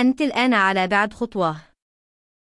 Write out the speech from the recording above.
أنت الآن على بعد خطوة.